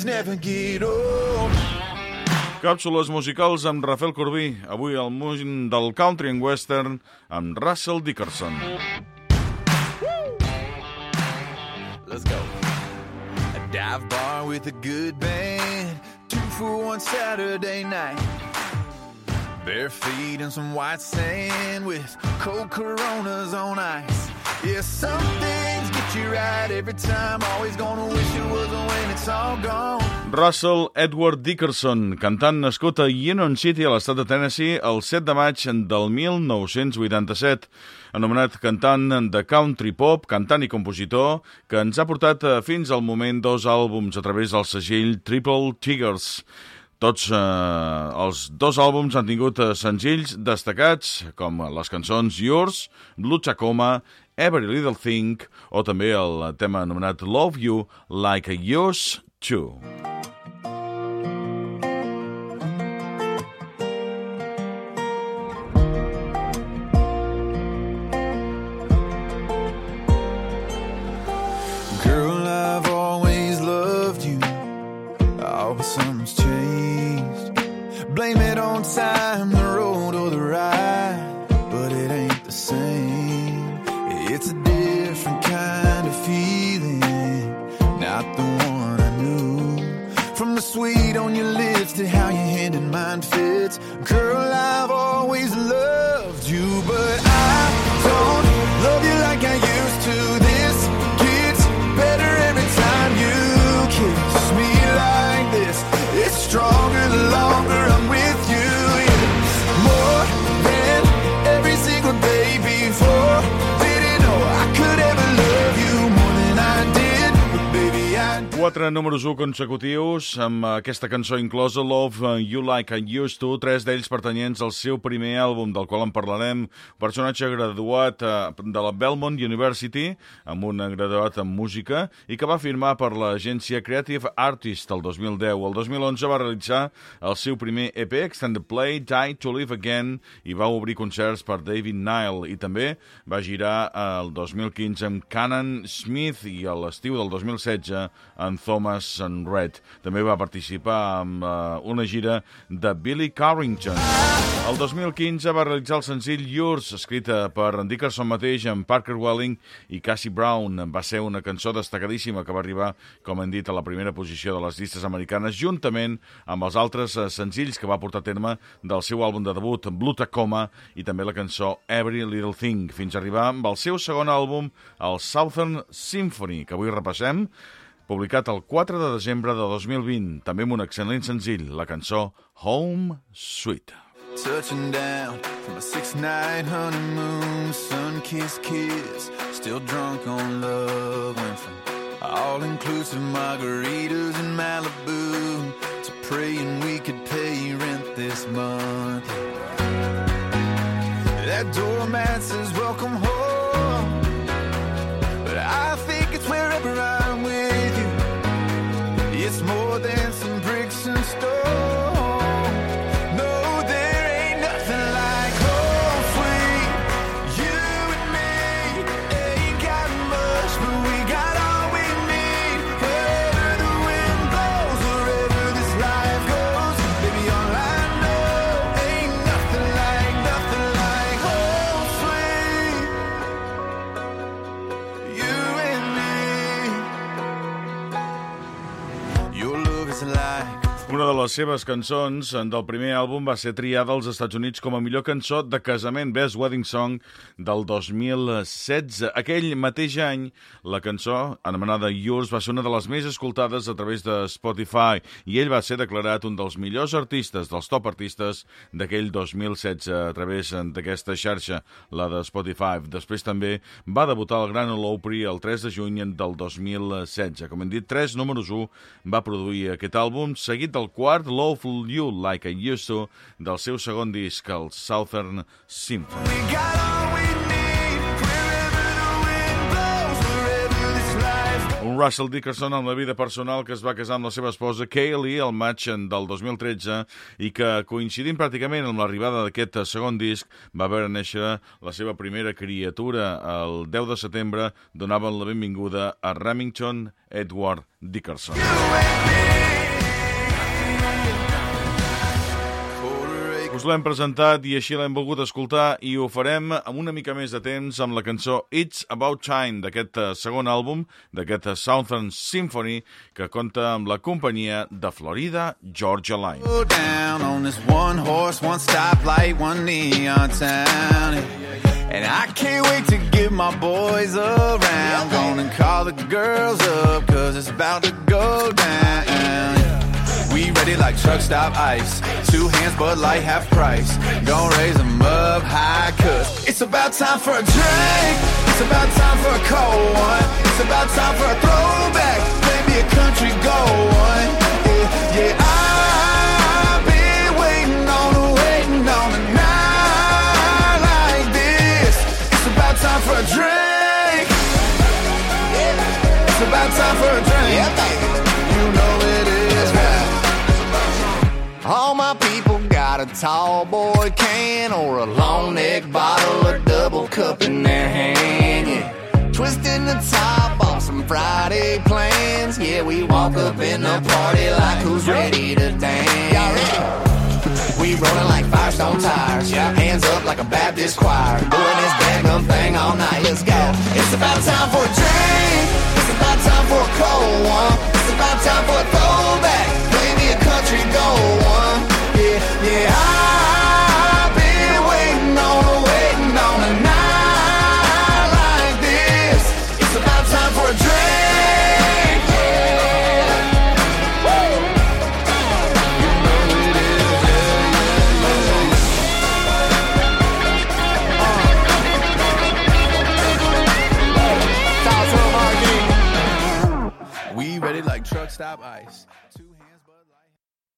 things never get old. Càpsules musicals amb Rafael Corbí. Avui el músic del country and western amb Russell Dickerson. Let's go. A dive bar with a good band. Two for one Saturday night. Bare feet and some white sand with cold coronas on ice. Yeah, some Russell Edward Dickerson, cantant nascut a Union City, a l'estat de Tennessee, el 7 de maig del 1987. Anomenat cantant de country pop, cantant i compositor, que ens ha portat eh, fins al moment dos àlbums a través del segell Triple Tigers. Tots eh, els dos àlbums han tingut eh, senzills destacats, com les cançons Yours, Blue Tacoma, Every Little Thing, o també el tema anomenat Love You Like I Used To. Girl, I've always loved you. But something's changed. Blame it on time, the road, or the ride. But it ain't the same. Not the one I knew. From the sweet on your lips to how your hand in mine fits. Girl, I've always loved you, but I don't Quatre números 1 consecutius amb aquesta cançó inclosa Love uh, You Like I Used To, tres d'ells pertanyents al seu primer àlbum, del qual en parlarem. Personatge graduat uh, de la Belmont University, amb un graduat en música, i que va firmar per l'agència Creative Artist el 2010. El 2011 va realitzar el seu primer EP, Extended Play, Die to Live Again, i va obrir concerts per David Nile, i també va girar el 2015 amb Canon Smith i a l'estiu del 2016 amb Thomas and Red. També va participar amb uh, una gira de Billy Carrington. El 2015 va realitzar el senzill Yours, escrita per Dickerson mateix amb Parker Welling i Cassie Brown. Va ser una cançó destacadíssima que va arribar, com hem dit, a la primera posició de les llistes americanes, juntament amb els altres uh, senzills que va portar a terme del seu àlbum de debut, Blue Tacoma, i també la cançó Every Little Thing, fins a arribar amb el seu segon àlbum, el Southern Symphony, que avui repassem, publicat el 4 de desembre de 2020, també amb un excel·lent senzill, la cançó Home Sweet. Touching down from a six night honeymoon, sun kissed kiss, still drunk on love. Went from all inclusive margaritas in Malibu to praying we could pay rent this month. That doormat says more than like Una de les seves cançons del primer àlbum va ser triada als Estats Units com a millor cançó de casament Best Wedding Song del 2016. Aquell mateix any, la cançó, anomenada Yours, va ser una de les més escoltades a través de Spotify i ell va ser declarat un dels millors artistes, dels top artistes d'aquell 2016 a través d'aquesta xarxa, la de Spotify. Després també va debutar al Gran Ole Opry el 3 de juny del 2016. Com hem dit, tres números 1 va produir aquest àlbum, seguit del quart Lawful You Like I Used To del seu segon disc, el Southern Symphony. Life Russell Dickerson amb la vida personal que es va casar amb la seva esposa Kaylee al maig del 2013 i que, coincidint pràcticament amb l'arribada d'aquest segon disc, va veure néixer la seva primera criatura. El 10 de setembre donaven la benvinguda a Remington Edward Dickerson. Us l'hem presentat i així l'hem volgut escoltar i ho farem amb una mica més de temps amb la cançó It's About Time d'aquest eh, segon àlbum, d'aquest eh, Southern Symphony, que compta amb la companyia de Florida Georgia Line. Go down on this one horse, one stoplight, one neon town. And I can't wait to get my boys around. Gonna call the girls up, cause it's about to go down. Like truck stop ice. Two hands, but light half price. Gonna raise them up high, cause it's about time for a drink. It's about time for a cold one. It's about time for a throwback. Maybe a country gold one. Yeah, yeah, I've been waiting on, waiting on a night like this. It's about time for a drink. It's about time for a drink. You All my people got a tall boy can or a long neck bottle or double cup in their hand. Yeah. Twisting the top on some Friday plans. Yeah, we walk up in the party like who's ready to dance. We rolling like Firestone tires. Hands up like a Baptist choir. Doing We